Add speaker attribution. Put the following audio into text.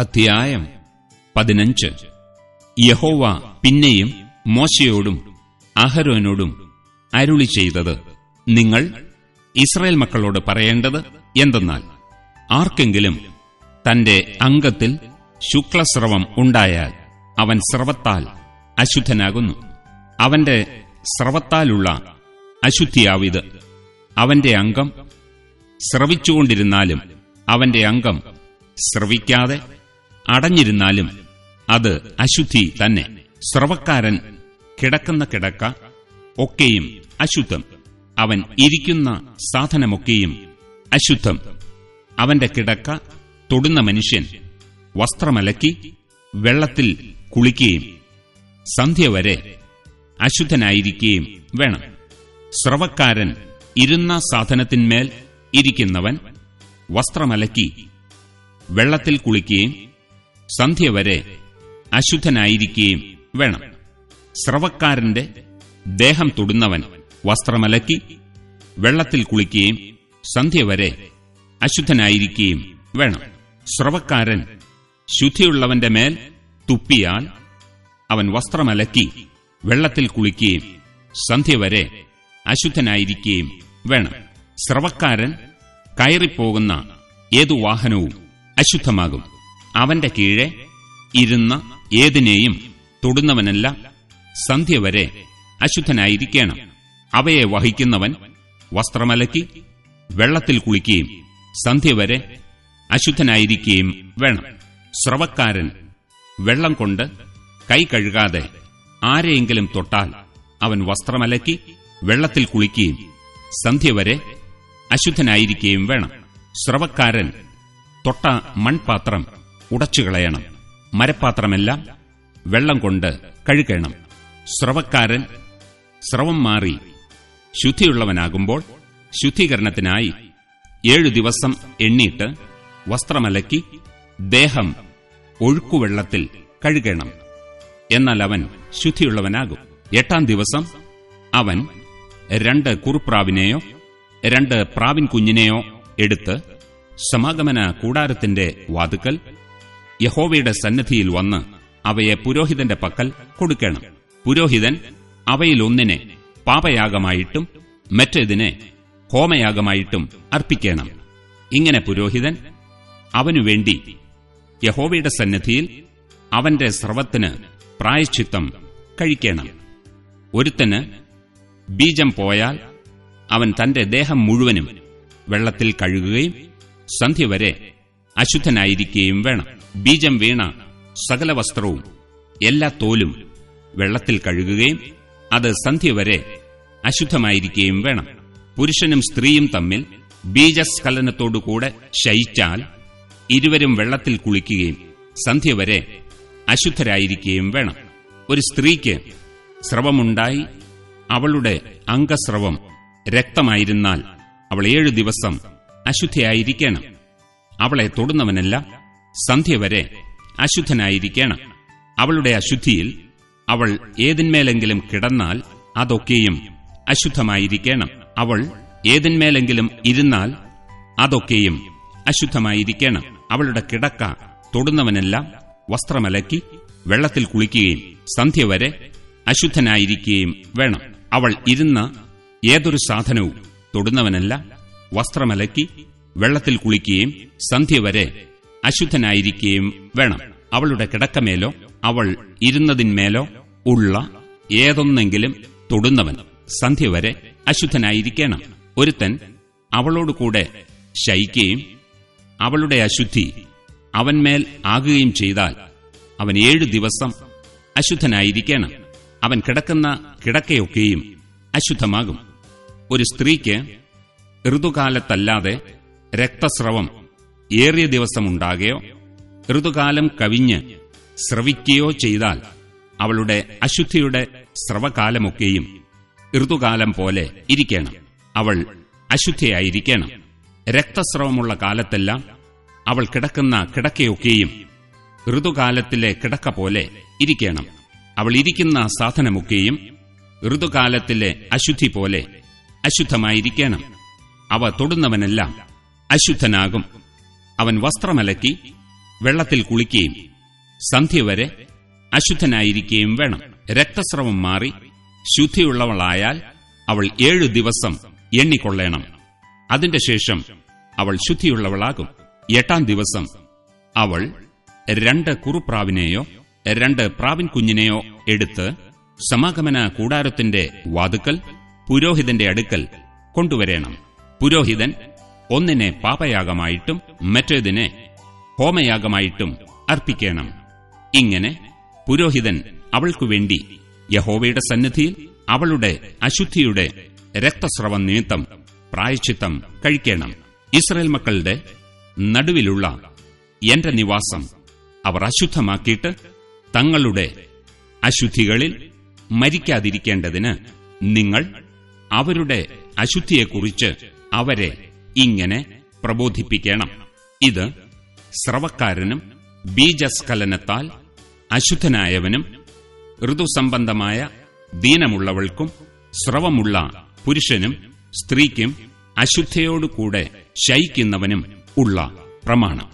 Speaker 1: അധ്യായം പതിനഞ്ച് യഹോവ പിന്നെയും മോശയോടും അഹരോനോടും അരുളി ചെയ്തത് നിങ്ങൾ ഇസ്രായേൽ മക്കളോട് പറയേണ്ടത് എന്തെന്നാൽ ആർക്കെങ്കിലും തന്റെ അംഗത്തിൽ ശുക്ലസ്രവം ഉണ്ടായാൽ അവൻ സ്രവത്താൽ അശുദ്ധനാകുന്നു അവന്റെ സ്രവത്താലുള്ള അശുദ്ധിയാവിത് അവന്റെ അംഗം സ്രവിച്ചുകൊണ്ടിരുന്നാലും അവന്റെ അംഗം സ്രവിക്കാതെ അടഞ്ഞിരുന്നാലും അത് അശുദ്ധി തന്നെ സ്രവക്കാരൻ കിടക്കുന്ന കിടക്ക ഒക്കെയും അശുദ്ധം അവൻ ഇരിക്കുന്ന സാധനമൊക്കെയും അശുദ്ധം അവന്റെ കിടക്ക തൊടുന്ന മനുഷ്യൻ വസ്ത്രമലക്കി വെള്ളത്തിൽ കുളിക്കുകയും സന്ധ്യ വരെ അശുദ്ധനായിരിക്കുകയും വേണം സ്രവക്കാരൻ ഇരുന്ന സാധനത്തിന്മേൽ ഇരിക്കുന്നവൻ വസ്ത്രമലക്കി വെള്ളത്തിൽ കുളിക്കുകയും സന്ധ്യ വരെ അശുദ്ധനായിരിക്കുകയും വേണം സ്രവക്കാരന്റെ ദേഹം തൊടുന്നവൻ വസ്ത്രമലക്കി വെള്ളത്തിൽ കുളിക്കുകയും സന്ധ്യ വരെ അശുദ്ധനായിരിക്കുകയും വേണം സ്രവക്കാരൻ ശുദ്ധിയുള്ളവന്റെ മേൽ തുപ്പിയാൽ അവൻ വസ്ത്രമലക്കി വെള്ളത്തിൽ കുളിക്കുകയും സന്ധ്യ വരെ അശുദ്ധനായിരിക്കുകയും വേണം സ്രവക്കാരൻ കയറിപ്പോകുന്ന ഏതു വാഹനവും അശുദ്ധമാകും അവന്റെ കീഴെ ഇരുന്ന ഏതിനെയും തൊടുന്നവനല്ല സന്ധ്യ വരെ അശുദ്ധനായിരിക്കണം അവയെ വഹിക്കുന്നവൻ വസ്ത്രമലക്കി വെള്ളത്തിൽ കുളിക്കുകയും സന്ധ്യ വരെ അശുദ്ധനായിരിക്കുകയും വേണം സ്രവക്കാരൻ വെള്ളം കൊണ്ട് കൈ കഴുകാതെ ആരെയെങ്കിലും തൊട്ടാൽ അവൻ വസ്ത്രമലക്കി വെള്ളത്തിൽ കുളിക്കുകയും സന്ധ്യ വരെ അശുദ്ധനായിരിക്കുകയും വേണം സ്രവക്കാരൻ തൊട്ട മൺപാത്രം ഉടച്ചുകളയണം മരപ്പാത്രമെല്ലാം വെള്ളം കൊണ്ട് കഴുകണം സ്രവക്കാരൻ സ്രവം മാറി ശുദ്ധിയുള്ളവനാകുമ്പോൾ ശുദ്ധീകരണത്തിനായി ഏഴു ദിവസം എണ്ണീട്ട് വസ്ത്രമലക്കി ദേഹം ഒഴുക്കുവെള്ളത്തിൽ കഴുകണം എന്നാൽ അവൻ ശുദ്ധിയുള്ളവനാകും എട്ടാം ദിവസം അവൻ രണ്ട് കുറുപ്രാവിനെയോ രണ്ട് പ്രാവിൻ കുഞ്ഞിനെയോ എടുത്ത് സമാഗമന കൂടാരത്തിന്റെ വാതുക്കൽ യഹോവയുടെ സന്നദ്ധിയിൽ വന്ന് അവയെ പുരോഹിതന്റെ പക്കൽ കൊടുക്കണം പുരോഹിതൻ അവയിലൊന്നിനെ പാപയാഗമായിട്ടും മറ്റേതിനെ ഹോമയാഗമായിട്ടും അർപ്പിക്കണം ഇങ്ങനെ പുരോഹിതൻ അവനുവേണ്ടി യഹോവയുടെ സന്നദ്ധിയിൽ അവന്റെ സ്രവത്തിന് പ്രായശ്ചിത്തം കഴിക്കണം ഒരുത്തന് ബീജം പോയാൽ അവൻ തന്റെ ദേഹം മുഴുവനും വെള്ളത്തിൽ കഴുകുകയും സന്ധ്യ വരെ അശുദ്ധനായിരിക്കുകയും വേണം ബീജം വീണ സകല വസ്ത്രവും എല്ലാ തോലും വെള്ളത്തിൽ കഴുകുകയും അത് സന്ധ്യ വരെ അശുദ്ധമായിരിക്കുകയും വേണം പുരുഷനും സ്ത്രീയും തമ്മിൽ ബീജസ്ഖലനത്തോടുകൂടെ ശയിച്ചാൽ ഇരുവരും വെള്ളത്തിൽ കുളിക്കുകയും സന്ധ്യ വരെ അശുദ്ധരായിരിക്കുകയും വേണം ഒരു സ്ത്രീക്ക് സ്രവമുണ്ടായി അവളുടെ അംഗസ്രവം രക്തമായിരുന്നാൽ അവൾ ഏഴു ദിവസം അശുദ്ധയായിരിക്കണം അവളെ തൊടുന്നവനെല്ലാം സന്ധ്യ വരെ അശുദ്ധനായിരിക്കണം അവളുടെ അശുദ്ധിയിൽ അവൾ ഏതിന്മേലെങ്കിലും കിടന്നാൽ അതൊക്കെയും അശുദ്ധമായിരിക്കണം അവൾ ഏതിന്മേലെങ്കിലും ഇരുന്നാൽ അതൊക്കെയും അശുദ്ധമായിരിക്കണം അവളുടെ കിടക്ക തൊടുന്നവനെല്ലാം വസ്ത്രമലക്കി വെള്ളത്തിൽ കുളിക്കുകയും സന്ധ്യ വരെ അശുദ്ധനായിരിക്കുകയും വേണം അവൾ ഇരുന്ന ഏതൊരു സാധനവും തൊടുന്നവനെല്ലാം വസ്ത്രമലക്കി വെള്ളത്തിൽ കുളിക്കുകയും സന്ധ്യ വരെ അശുദ്ധനായിരിക്കുകയും വേണം അവളുടെ കിടക്കമേലോ അവൾ ഇരുന്നതിന്മേലോ ഉള്ള ഏതൊന്നെങ്കിലും തൊടുന്നവൻ സന്ധ്യ വരെ അശുദ്ധനായിരിക്കണം ഒരുത്തൻ അവളോട് കൂടെ ശയിക്കുകയും അവളുടെ അശുദ്ധി അവൻമേൽ ആകുകയും ചെയ്താൽ അവൻ ഏഴു ദിവസം അശുദ്ധനായിരിക്കണം അവൻ കിടക്കുന്ന കിടക്കയൊക്കെയും അശുദ്ധമാകും ഒരു സ്ത്രീക്ക് ഋതുകാലത്തല്ലാതെ രക്തസ്രവം ഏറിയ ദിവസമുണ്ടാകയോ ഋതുകാലം കവിഞ്ഞ് സ്രവിക്കുകയോ ചെയ്താൽ അവളുടെ അശുദ്ധിയുടെ സ്രവകാലമൊക്കെയും ഋതുകാലം പോലെ ഇരിക്കണം അവൾ അശുദ്ധിയായിരിക്കണം രക്തസ്രവമുള്ള കാലത്തെല്ലാം അവൾ കിടക്കുന്ന കിടക്കയൊക്കെയും ഋതുകാലത്തിലെ കിടക്ക പോലെ ഇരിക്കണം അവൾ ഇരിക്കുന്ന സാധനമൊക്കെയും ഋതുകാലത്തിലെ അശുദ്ധി പോലെ അശുദ്ധമായിരിക്കണം അവ തൊടുന്നവനെല്ലാം അശുദ്ധനാകും അവൻ വസ്ത്രമലക്കി വെള്ളത്തിൽ കുളിക്കുകയും സന്ധ്യ വരെ അശുദ്ധനായിരിക്കുകയും വേണം രക്തസ്രവം മാറി ശുദ്ധിയുള്ളവളായാൽ അവൾ ഏഴു ദിവസം എണ്ണിക്കൊള്ളേണം അതിന്റെ ശേഷം അവൾ ശുദ്ധിയുള്ളവളാകും എട്ടാം ദിവസം അവൾ രണ്ട് കുറുപ്രാവിനെയോ രണ്ട് പ്രാവിൻ കുഞ്ഞിനെയോ എടുത്ത് സമാഗമന കൂടാരത്തിന്റെ വാതുക്കൽ പുരോഹിതന്റെ അടുക്കൽ കൊണ്ടുവരേണം പുരോഹിതൻ ഒന്നിനെ പാപയാഗമായിട്ടും മറ്റേതിനെ ഹോമയാഗമായിട്ടും അർപ്പിക്കണം ഇങ്ങനെ പുരോഹിതൻ അവൾക്കുവേണ്ടി യഹോവയുടെ സന്നിധിയിൽ അവളുടെ അശുദ്ധിയുടെ രക്തസ്രവം നിമിത്തം പ്രായച്ചിത്തം കഴിക്കണം ഇസ്രയേൽ മക്കളുടെ നടുവിലുള്ള എന്റെ നിവാസം അവർ അശുദ്ധമാക്കിയിട്ട് തങ്ങളുടെ അശുദ്ധികളിൽ മരിക്കാതിരിക്കേണ്ടതിന് നിങ്ങൾ അവരുടെ അശുദ്ധിയെക്കുറിച്ച് അവരെ ഇങ്ങനെ പ്രബോധിപ്പിക്കണം ഇത് സ്രവക്കാരനും ബീജസ്കലനത്താൽ അശുദ്ധനായവനും ഋതുസംബന്ധമായ ദീനമുള്ളവൾക്കും സ്രവമുള്ള പുരുഷനും സ്ത്രീക്കും അശുദ്ധയോടുകൂടെ ശയിക്കുന്നവനും ഉള്ള പ്രമാണം